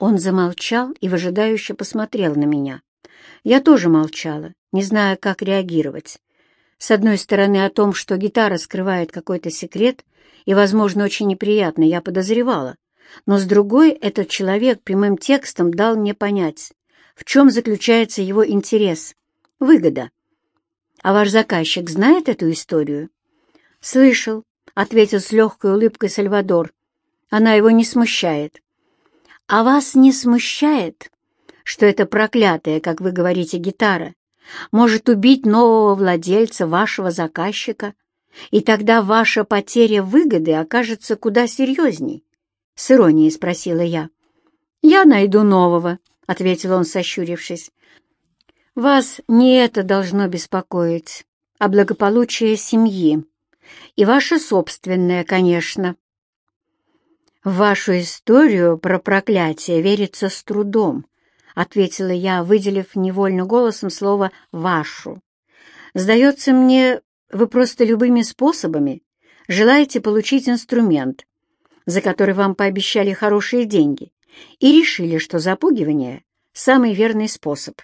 Он замолчал и выжидающе посмотрел на меня. Я тоже молчала, не зная, как реагировать. С одной стороны, о том, что гитара скрывает какой-то секрет, и, возможно, очень неприятно, я подозревала. Но с другой, этот человек прямым текстом дал мне понять, в чем заключается его интерес, выгода. А ваш заказчик знает эту историю? Слышал, — ответил с легкой улыбкой Сальвадор. Она его не смущает. А вас не смущает, что эта проклятая, как вы говорите, гитара может убить нового владельца вашего заказчика, и тогда ваша потеря выгоды окажется куда серьезней? — с иронией спросила я. — Я найду нового, — ответил он, сощурившись. Вас не это должно беспокоить, а благополучие семьи. И ваше собственное, конечно. В вашу историю про проклятие верится с трудом, ответила я, выделив невольно голосом слово «вашу». Сдается мне, вы просто любыми способами желаете получить инструмент, за который вам пообещали хорошие деньги, и решили, что запугивание — самый верный способ.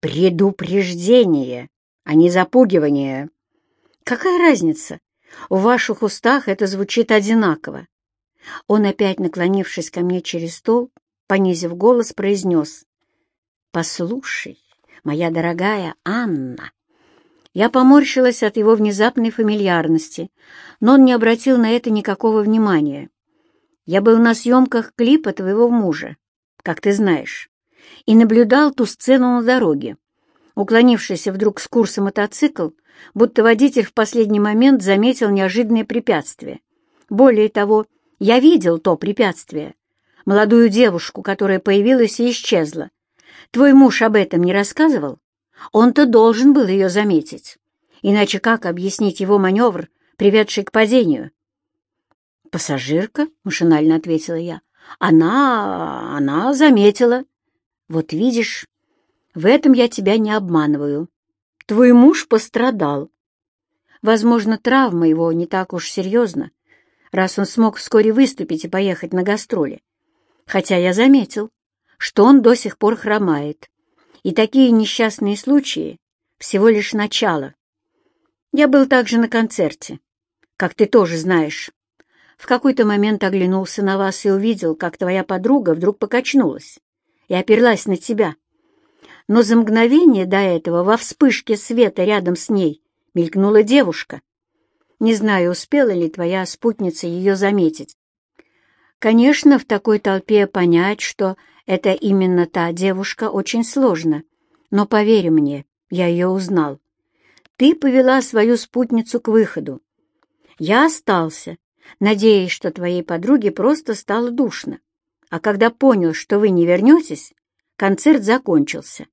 Предупреждение, а не запугивание. Какая разница? В ваших устах это звучит одинаково. Он, опять наклонившись ко мне через стол, понизив голос, произнес. «Послушай, моя дорогая Анна». Я поморщилась от его внезапной фамильярности, но он не обратил на это никакого внимания. Я был на съемках клипа твоего мужа, как ты знаешь и наблюдал ту сцену на дороге. Уклонившийся вдруг с курса мотоцикл, будто водитель в последний момент заметил неожиданное препятствие. Более того, я видел то препятствие. Молодую девушку, которая появилась и исчезла. Твой муж об этом не рассказывал? Он-то должен был ее заметить. Иначе как объяснить его маневр, приведший к падению? «Пассажирка?» — машинально ответила я. «Она... она заметила». Вот видишь, в этом я тебя не обманываю. Твой муж пострадал. Возможно, травма его не так уж серьезна, раз он смог вскоре выступить и поехать на гастроли. Хотя я заметил, что он до сих пор хромает. И такие несчастные случаи — всего лишь начало. Я был также на концерте, как ты тоже знаешь. В какой-то момент оглянулся на вас и увидел, как твоя подруга вдруг покачнулась и оперлась на тебя. Но за мгновение до этого во вспышке света рядом с ней мелькнула девушка. Не знаю, успела ли твоя спутница ее заметить. Конечно, в такой толпе понять, что это именно та девушка, очень сложно. Но поверь мне, я ее узнал. Ты повела свою спутницу к выходу. Я остался, надеясь, что твоей подруге просто стало душно. А когда понял, что вы не вернетесь, концерт закончился.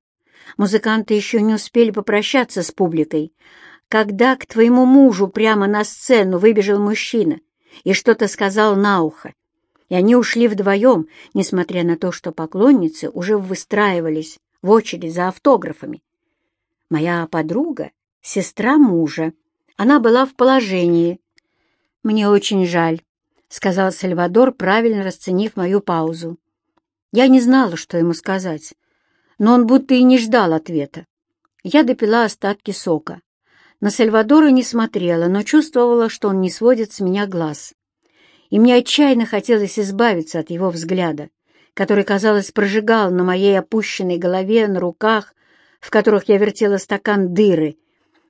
Музыканты еще не успели попрощаться с публикой, когда к твоему мужу прямо на сцену выбежал мужчина и что-то сказал на ухо. И они ушли вдвоем, несмотря на то, что поклонницы уже выстраивались в очередь за автографами. Моя подруга — сестра мужа. Она была в положении. Мне очень жаль. — сказал Сальвадор, правильно расценив мою паузу. Я не знала, что ему сказать, но он будто и не ждал ответа. Я допила остатки сока. На Сальвадора не смотрела, но чувствовала, что он не сводит с меня глаз. И мне отчаянно хотелось избавиться от его взгляда, который, казалось, прожигал на моей опущенной голове, на руках, в которых я вертела стакан дыры.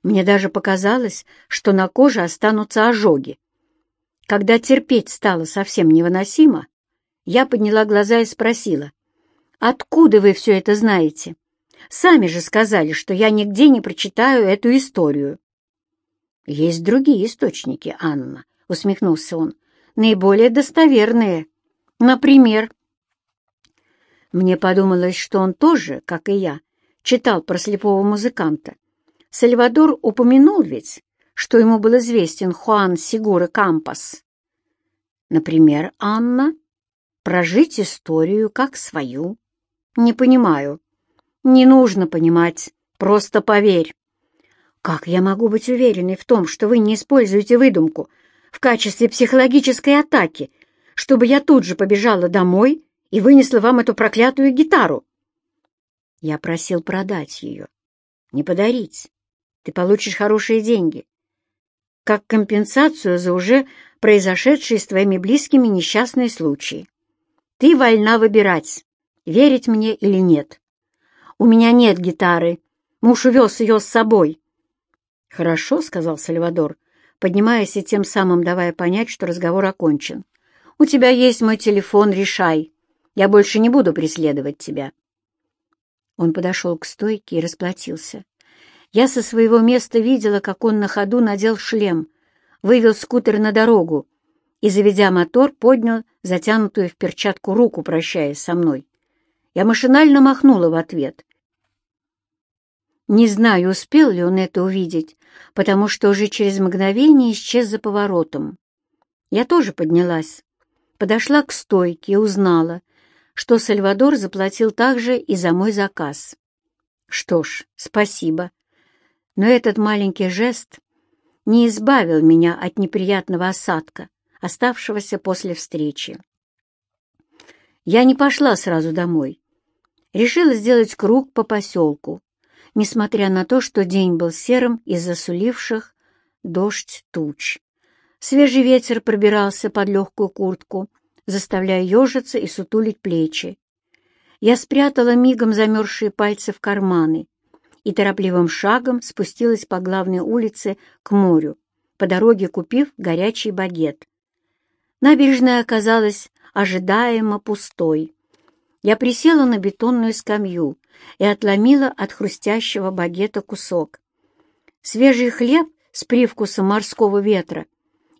Мне даже показалось, что на коже останутся ожоги. Когда терпеть стало совсем невыносимо, я подняла глаза и спросила, «Откуда вы все это знаете? Сами же сказали, что я нигде не прочитаю эту историю». «Есть другие источники, Анна», — усмехнулся он, «наиболее достоверные. Например...» Мне подумалось, что он тоже, как и я, читал про слепого музыканта. Сальвадор упомянул ведь, что ему был известен Хуан Сигура Кампас. Например, Анна, прожить историю как свою. Не понимаю. Не нужно понимать, просто поверь. Как я могу быть уверенной в том, что вы не используете выдумку в качестве психологической атаки, чтобы я тут же побежала домой и вынесла вам эту проклятую гитару. Я просил продать ее, не подарить. Ты получишь хорошие деньги. Как компенсацию за уже произошедшие с твоими близкими несчастные случаи. Ты вольна выбирать, верить мне или нет. У меня нет гитары. Муж увез ее с собой. «Хорошо», — сказал Сальвадор, поднимаясь и тем самым давая понять, что разговор окончен. «У тебя есть мой телефон, решай. Я больше не буду преследовать тебя». Он подошел к стойке и расплатился. Я со своего места видела, как он на ходу надел шлем, вывел скутер на дорогу и, заведя мотор, поднял затянутую в перчатку руку, прощаясь со мной. Я машинально махнула в ответ. Не знаю, успел ли он это увидеть, потому что уже через мгновение исчез за поворотом. Я тоже поднялась, подошла к стойке и узнала, что Сальвадор заплатил также и за мой заказ. Что ж, спасибо. Но этот маленький жест не избавил меня от неприятного осадка, оставшегося после встречи. Я не пошла сразу домой. Решила сделать круг по поселку, несмотря на то, что день был серым из-за суливших дождь туч. Свежий ветер пробирался под легкую куртку, заставляя ежиться и сутулить плечи. Я спрятала мигом замерзшие пальцы в карманы и торопливым шагом спустилась по главной улице к морю, по дороге купив горячий багет. Набережная оказалась ожидаемо пустой. Я присела на бетонную скамью и отломила от хрустящего багета кусок. Свежий хлеб с привкусом морского ветра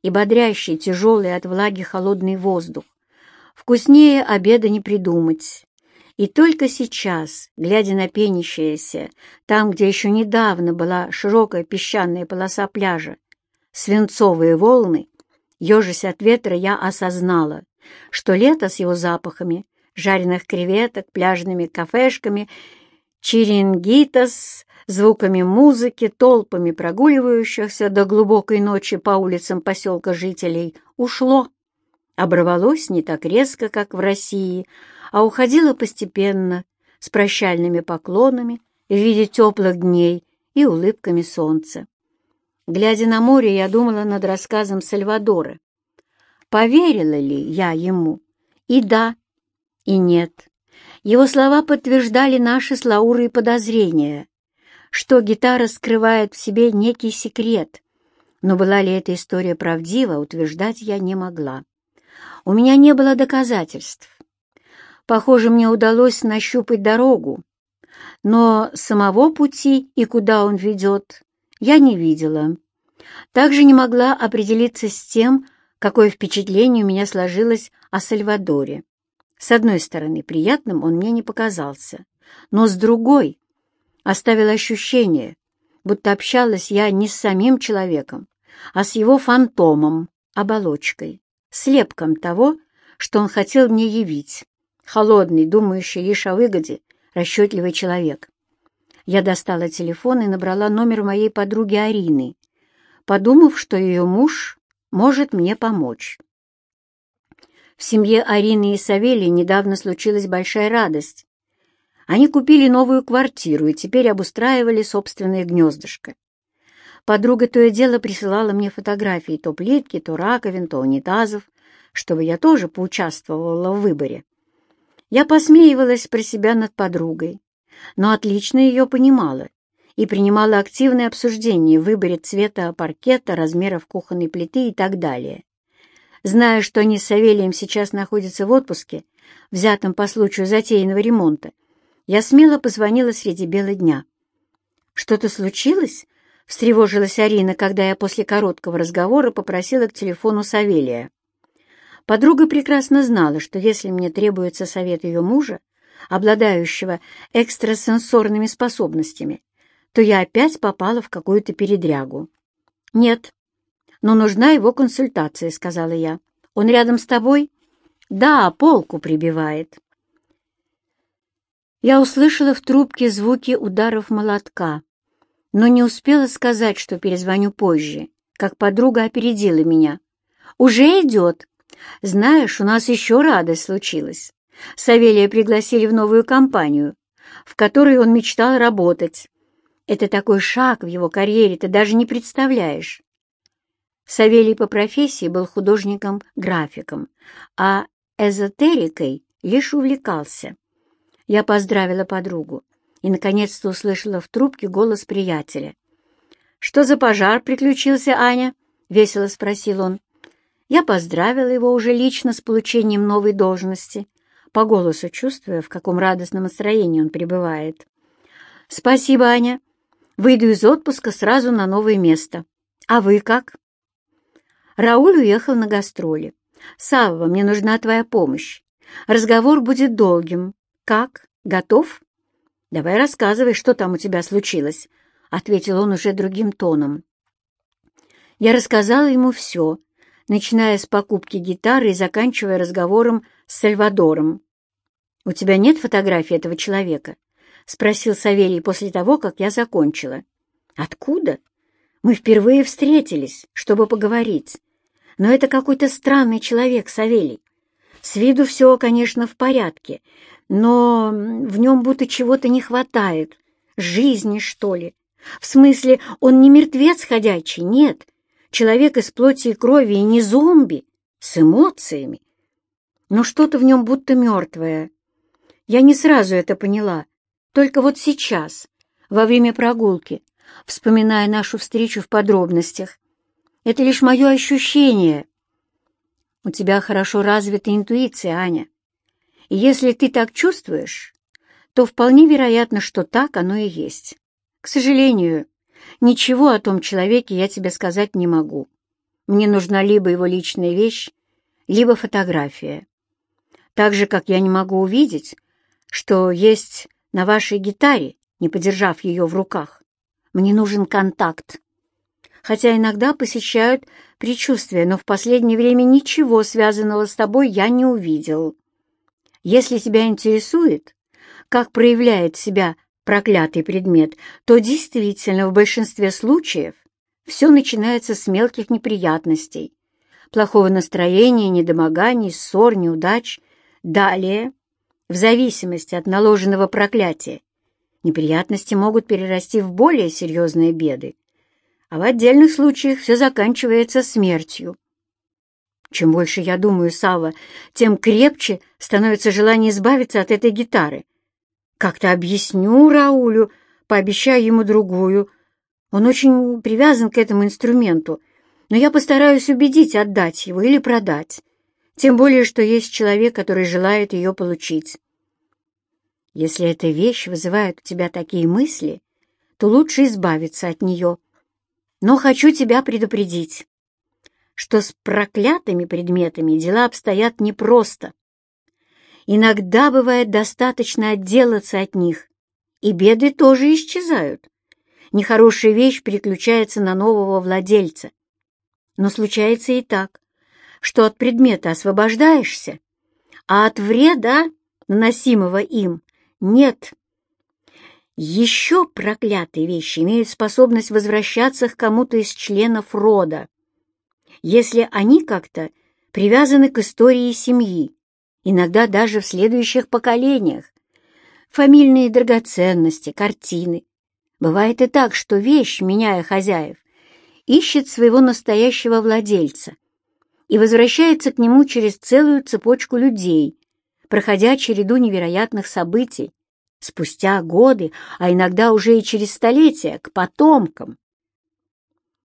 и бодрящий, тяжелый от влаги холодный воздух. Вкуснее обеда не придумать. И только сейчас, глядя на пенящееся, там, где еще недавно была широкая песчаная полоса пляжа, свинцовые волны, ежась от ветра, я осознала, что лето с его запахами, жареных креветок, пляжными кафешками, черингитас, звуками музыки, толпами прогуливающихся до глубокой ночи по улицам поселка жителей, ушло. Оборвалось не так резко, как в России, а уходила постепенно, с прощальными поклонами в виде теплых дней и улыбками солнца. Глядя на море, я думала над рассказом Сальвадора. Поверила ли я ему? И да, и нет. Его слова подтверждали наши с Лаурой подозрения, что гитара скрывает в себе некий секрет, но была ли эта история правдива, утверждать я не могла. У меня не было доказательств. Похоже, мне удалось нащупать дорогу, но самого пути и куда он ведет я не видела. Также не могла определиться с тем, какое впечатление у меня сложилось о Сальвадоре. С одной стороны, приятным он мне не показался, но с другой оставил ощущение, будто общалась я не с самим человеком, а с его фантомом, оболочкой, слепком того, что он хотел мне явить холодный, думающий лишь о выгоде, расчетливый человек. Я достала телефон и набрала номер моей подруги Арины, подумав, что ее муж может мне помочь. В семье Арины и Савелия недавно случилась большая радость. Они купили новую квартиру и теперь обустраивали собственное гнездышко. Подруга то и дело присылала мне фотографии то плитки, то раковин, то унитазов, чтобы я тоже поучаствовала в выборе. Я посмеивалась про себя над подругой, но отлично ее понимала и принимала активное обсуждение в выборе цвета паркета, размеров кухонной плиты и так далее. Зная, что они с Савелием сейчас находятся в отпуске, взятом по случаю затеянного ремонта, я смело позвонила среди бела дня. «Что-то случилось?» — встревожилась Арина, когда я после короткого разговора попросила к телефону Савелия. Подруга прекрасно знала, что если мне требуется совет ее мужа, обладающего экстрасенсорными способностями, то я опять попала в какую-то передрягу. «Нет, но нужна его консультация», — сказала я. «Он рядом с тобой?» «Да, полку прибивает». Я услышала в трубке звуки ударов молотка, но не успела сказать, что перезвоню позже, как подруга опередила меня. «Уже идет!» Знаешь, у нас еще радость случилась. Савелия пригласили в новую компанию, в которой он мечтал работать. Это такой шаг в его карьере, ты даже не представляешь. Савелий по профессии был художником-графиком, а эзотерикой лишь увлекался. Я поздравила подругу и, наконец-то, услышала в трубке голос приятеля. «Что за пожар приключился, Аня?» — весело спросил он. Я поздравила его уже лично с получением новой должности, по голосу чувствуя, в каком радостном настроении он пребывает. «Спасибо, Аня. Выйду из отпуска сразу на новое место. А вы как?» Рауль уехал на гастроли. «Савва, мне нужна твоя помощь. Разговор будет долгим. Как? Готов?» «Давай рассказывай, что там у тебя случилось», — ответил он уже другим тоном. Я рассказала ему все, начиная с покупки гитары и заканчивая разговором с Сальвадором. «У тебя нет фотографии этого человека?» — спросил Савелий после того, как я закончила. «Откуда? Мы впервые встретились, чтобы поговорить. Но это какой-то странный человек, Савелий. С виду все, конечно, в порядке, но в нем будто чего-то не хватает. Жизни, что ли? В смысле, он не мертвец ходячий, нет. Человек из плоти и крови и не зомби, с эмоциями. Но что-то в нем будто мертвое. Я не сразу это поняла, только вот сейчас, во время прогулки, вспоминая нашу встречу в подробностях. Это лишь мое ощущение. У тебя хорошо развита интуиция, Аня. И если ты так чувствуешь, то вполне вероятно, что так оно и есть. К сожалению, ничего о том человеке я тебе сказать не могу. Мне нужна либо его личная вещь, либо фотография. Так же, как я не могу увидеть, что есть на вашей гитаре, не подержав ее в руках. Мне нужен контакт хотя иногда посещают предчувствия, но в последнее время ничего связанного с тобой я не увидел. Если тебя интересует, как проявляет себя проклятый предмет, то действительно в большинстве случаев все начинается с мелких неприятностей, плохого настроения, недомоганий, ссор, неудач. Далее, в зависимости от наложенного проклятия, неприятности могут перерасти в более серьезные беды а в отдельных случаях все заканчивается смертью. Чем больше я думаю, Сава, тем крепче становится желание избавиться от этой гитары. Как-то объясню Раулю, пообещаю ему другую. Он очень привязан к этому инструменту, но я постараюсь убедить отдать его или продать. Тем более, что есть человек, который желает ее получить. Если эта вещь вызывает у тебя такие мысли, то лучше избавиться от нее — но хочу тебя предупредить, что с проклятыми предметами дела обстоят непросто. Иногда бывает достаточно отделаться от них, и беды тоже исчезают. Нехорошая вещь переключается на нового владельца. Но случается и так, что от предмета освобождаешься, а от вреда, наносимого им, нет. Еще проклятые вещи имеют способность возвращаться к кому-то из членов рода, если они как-то привязаны к истории семьи, иногда даже в следующих поколениях. Фамильные драгоценности, картины. Бывает и так, что вещь, меняя хозяев, ищет своего настоящего владельца и возвращается к нему через целую цепочку людей, проходя череду невероятных событий, спустя годы, а иногда уже и через столетия, к потомкам.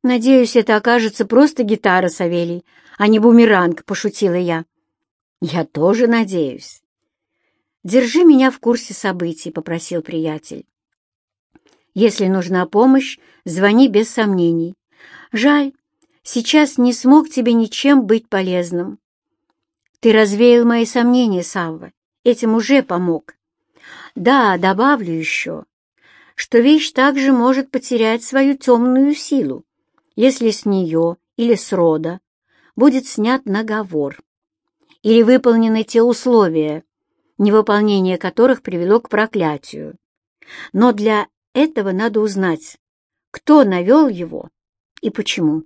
«Надеюсь, это окажется просто гитара, Савелий, а не бумеранг», — пошутила я. «Я тоже надеюсь». «Держи меня в курсе событий», — попросил приятель. «Если нужна помощь, звони без сомнений. Жаль, сейчас не смог тебе ничем быть полезным. Ты развеял мои сомнения, Савва, этим уже помог. Да, добавлю еще, что вещь также может потерять свою темную силу, если с нее или с рода будет снят наговор или выполнены те условия, невыполнение которых привело к проклятию. Но для этого надо узнать, кто навел его и почему.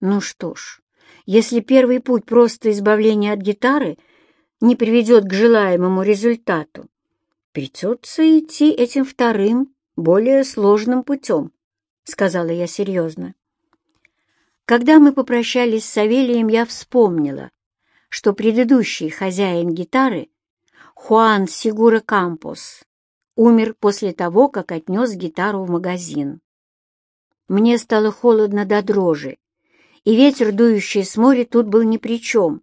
Ну что ж, если первый путь просто избавление от гитары, не приведет к желаемому результату, придется идти этим вторым, более сложным путем, — сказала я серьезно. Когда мы попрощались с Савелием, я вспомнила, что предыдущий хозяин гитары, Хуан Сигура Кампус, умер после того, как отнес гитару в магазин. Мне стало холодно до дрожи, и ветер, дующий с моря, тут был ни при чем.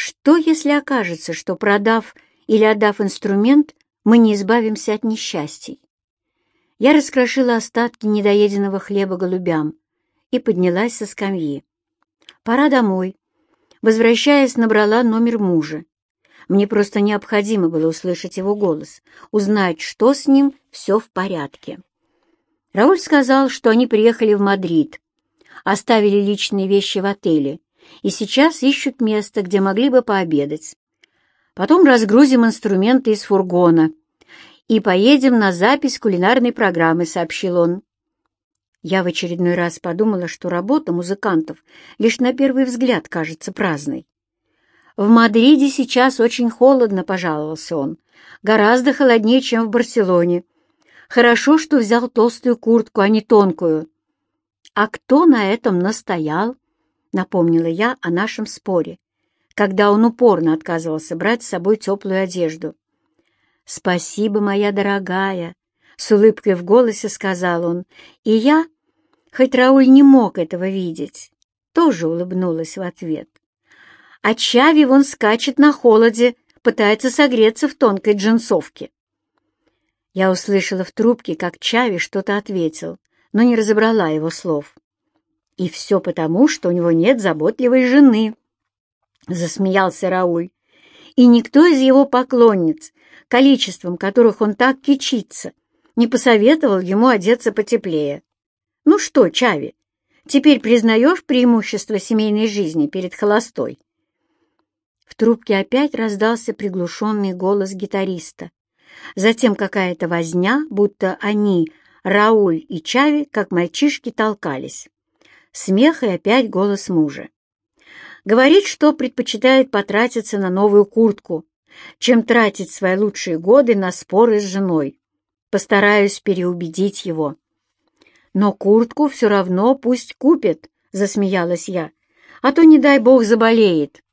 Что, если окажется, что, продав или отдав инструмент, мы не избавимся от несчастий? Я раскрошила остатки недоеденного хлеба голубям и поднялась со скамьи. Пора домой. Возвращаясь, набрала номер мужа. Мне просто необходимо было услышать его голос, узнать, что с ним все в порядке. Рауль сказал, что они приехали в Мадрид, оставили личные вещи в отеле и сейчас ищут место, где могли бы пообедать. Потом разгрузим инструменты из фургона и поедем на запись кулинарной программы, сообщил он. Я в очередной раз подумала, что работа музыкантов лишь на первый взгляд кажется праздной. «В Мадриде сейчас очень холодно», — пожаловался он. «Гораздо холоднее, чем в Барселоне. Хорошо, что взял толстую куртку, а не тонкую». «А кто на этом настоял?» — напомнила я о нашем споре, когда он упорно отказывался брать с собой теплую одежду. «Спасибо, моя дорогая!» — с улыбкой в голосе сказал он, и я, хоть Рауль не мог этого видеть, тоже улыбнулась в ответ. А Чави вон скачет на холоде, пытается согреться в тонкой джинсовке. Я услышала в трубке, как Чави что-то ответил, но не разобрала его слов. И все потому, что у него нет заботливой жены. Засмеялся Рауль. И никто из его поклонниц, количеством которых он так кичится, не посоветовал ему одеться потеплее. Ну что, Чави, теперь признаешь преимущество семейной жизни перед холостой? В трубке опять раздался приглушенный голос гитариста. Затем какая-то возня, будто они, Рауль и Чави, как мальчишки, толкались. Смех и опять голос мужа. Говорит, что предпочитает потратиться на новую куртку, чем тратить свои лучшие годы на споры с женой. Постараюсь переубедить его. «Но куртку все равно пусть купит», — засмеялась я, «а то, не дай бог, заболеет».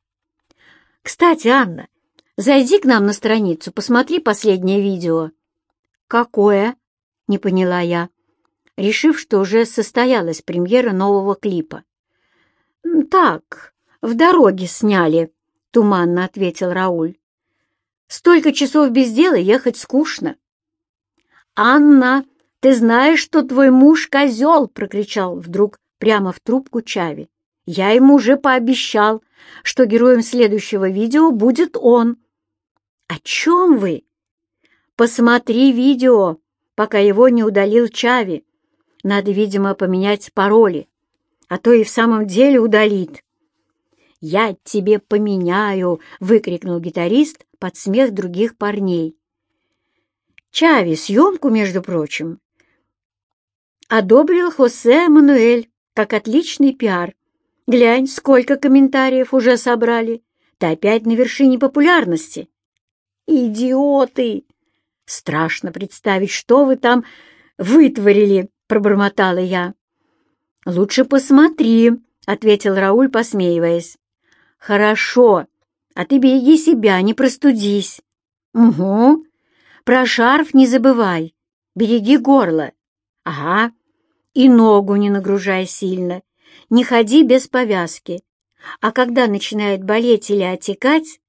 «Кстати, Анна, зайди к нам на страницу, посмотри последнее видео». «Какое?» — не поняла я решив, что уже состоялась премьера нового клипа. «Так, в дороге сняли», — туманно ответил Рауль. «Столько часов без дела ехать скучно». «Анна, ты знаешь, что твой муж козел!» — прокричал вдруг прямо в трубку Чави. «Я ему уже пообещал, что героем следующего видео будет он». «О чем вы?» «Посмотри видео, пока его не удалил Чави. Надо, видимо, поменять пароли, а то и в самом деле удалит. «Я тебе поменяю!» — выкрикнул гитарист под смех других парней. Чави съемку, между прочим, одобрил Хосе Мануэль как отличный пиар. Глянь, сколько комментариев уже собрали. Ты опять на вершине популярности. Идиоты! Страшно представить, что вы там вытворили. — пробормотала я. «Лучше посмотри», — ответил Рауль, посмеиваясь. «Хорошо, а ты береги себя, не простудись». «Угу. Про шарф не забывай. Береги горло». «Ага. И ногу не нагружай сильно. Не ходи без повязки. А когда начинает болеть или отекать,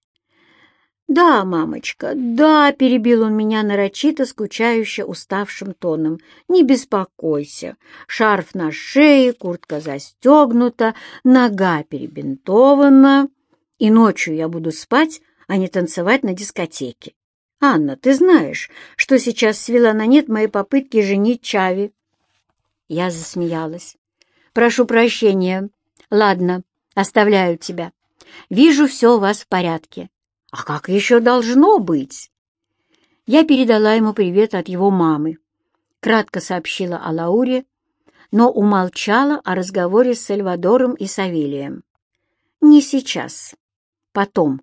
«Да, мамочка, да», — перебил он меня нарочито, скучающе, уставшим тоном. «Не беспокойся. Шарф на шее, куртка застегнута, нога перебинтована, и ночью я буду спать, а не танцевать на дискотеке. Анна, ты знаешь, что сейчас свела на нет мои попытки женить Чави?» Я засмеялась. «Прошу прощения. Ладно, оставляю тебя. Вижу, все у вас в порядке. А как еще должно быть? Я передала ему привет от его мамы, кратко сообщила о Лауре, но умолчала о разговоре с Сальвадором и Савелием. Не сейчас, потом.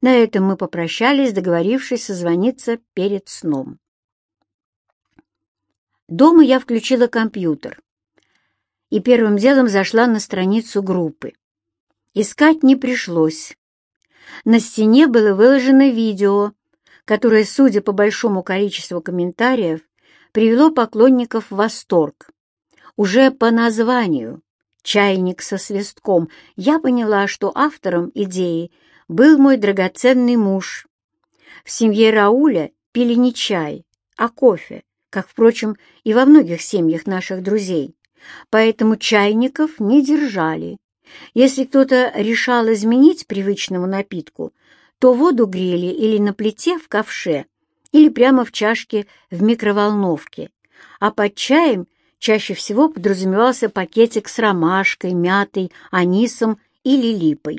На этом мы попрощались, договорившись созвониться перед сном. Дома я включила компьютер и первым делом зашла на страницу группы. Искать не пришлось. На стене было выложено видео, которое, судя по большому количеству комментариев, привело поклонников в восторг. Уже по названию «Чайник со свистком» я поняла, что автором идеи был мой драгоценный муж. В семье Рауля пили не чай, а кофе, как, впрочем, и во многих семьях наших друзей, поэтому чайников не держали. Если кто-то решал изменить привычному напитку, то воду грели или на плите в ковше, или прямо в чашке в микроволновке, а под чаем чаще всего подразумевался пакетик с ромашкой, мятой, анисом или липой.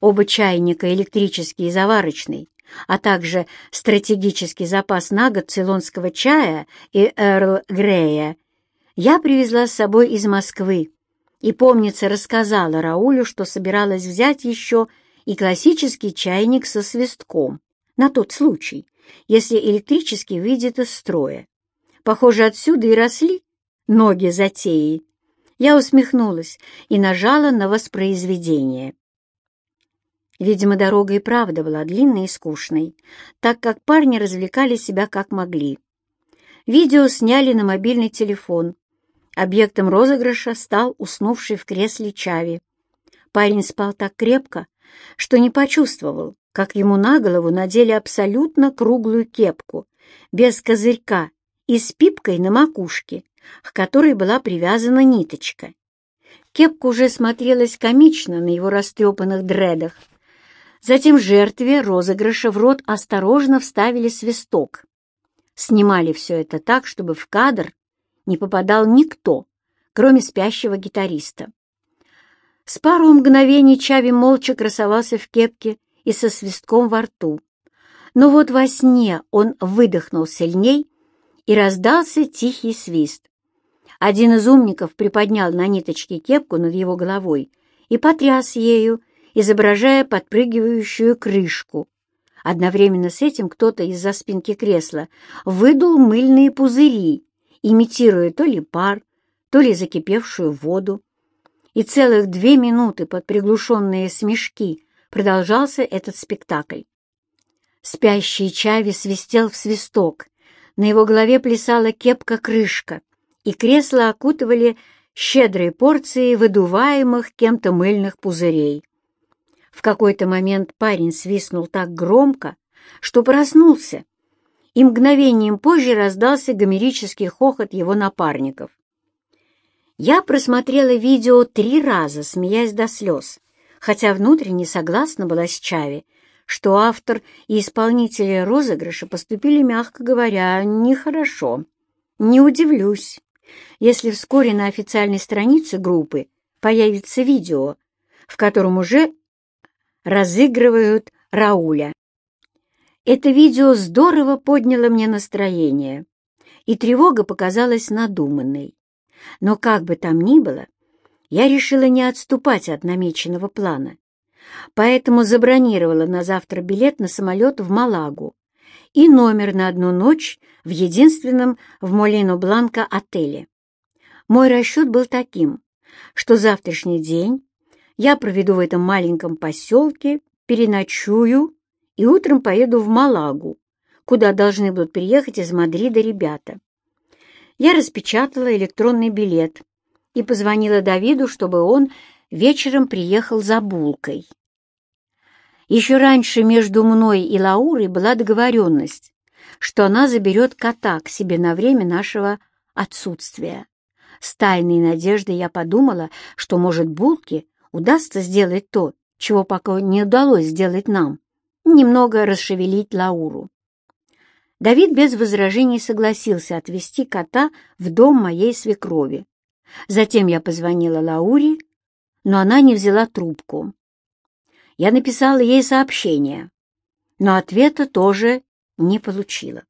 Оба чайника, электрический и заварочный, а также стратегический запас на год цейлонского чая и Эрл Грея, я привезла с собой из Москвы и, помнится, рассказала Раулю, что собиралась взять еще и классический чайник со свистком, на тот случай, если электрический выйдет из строя. Похоже, отсюда и росли ноги затеи. Я усмехнулась и нажала на воспроизведение. Видимо, дорога и правда была длинной и скучной, так как парни развлекали себя как могли. Видео сняли на мобильный телефон. Объектом розыгрыша стал уснувший в кресле Чави. Парень спал так крепко, что не почувствовал, как ему на голову надели абсолютно круглую кепку, без козырька и с пипкой на макушке, к которой была привязана ниточка. Кепка уже смотрелась комично на его растрепанных дредах. Затем жертве розыгрыша в рот осторожно вставили свисток. Снимали все это так, чтобы в кадр не попадал никто, кроме спящего гитариста. С пару мгновений Чави молча красовался в кепке и со свистком во рту. Но вот во сне он выдохнул сильней, и раздался тихий свист. Один из умников приподнял на ниточке кепку над его головой и потряс ею, изображая подпрыгивающую крышку. Одновременно с этим кто-то из-за спинки кресла выдул мыльные пузыри, имитируя то ли пар, то ли закипевшую воду и целых две минуты под приглушенные смешки продолжался этот спектакль. Спящий Чави свистел в свисток, на его голове плясала кепка-крышка, и кресла окутывали щедрые порции выдуваемых кем-то мыльных пузырей. В какой-то момент парень свистнул так громко, что проснулся, и мгновением позже раздался гомерический хохот его напарников. Я просмотрела видео три раза, смеясь до слез, хотя внутренне согласна была с Чави, что автор и исполнители розыгрыша поступили, мягко говоря, нехорошо. Не удивлюсь, если вскоре на официальной странице группы появится видео, в котором уже разыгрывают Рауля. Это видео здорово подняло мне настроение, и тревога показалась надуманной. Но как бы там ни было, я решила не отступать от намеченного плана, поэтому забронировала на завтра билет на самолет в Малагу и номер на одну ночь в единственном в Молино-Бланко отеле. Мой расчет был таким, что завтрашний день я проведу в этом маленьком поселке, переночую и утром поеду в Малагу, куда должны будут приехать из Мадрида ребята. Я распечатала электронный билет и позвонила Давиду, чтобы он вечером приехал за булкой. Еще раньше между мной и Лаурой была договоренность, что она заберет кота к себе на время нашего отсутствия. С тайной надеждой я подумала, что, может, Булке удастся сделать то, чего пока не удалось сделать нам, немного расшевелить Лауру. Давид без возражений согласился отвезти кота в дом моей свекрови. Затем я позвонила Лауре, но она не взяла трубку. Я написала ей сообщение, но ответа тоже не получила.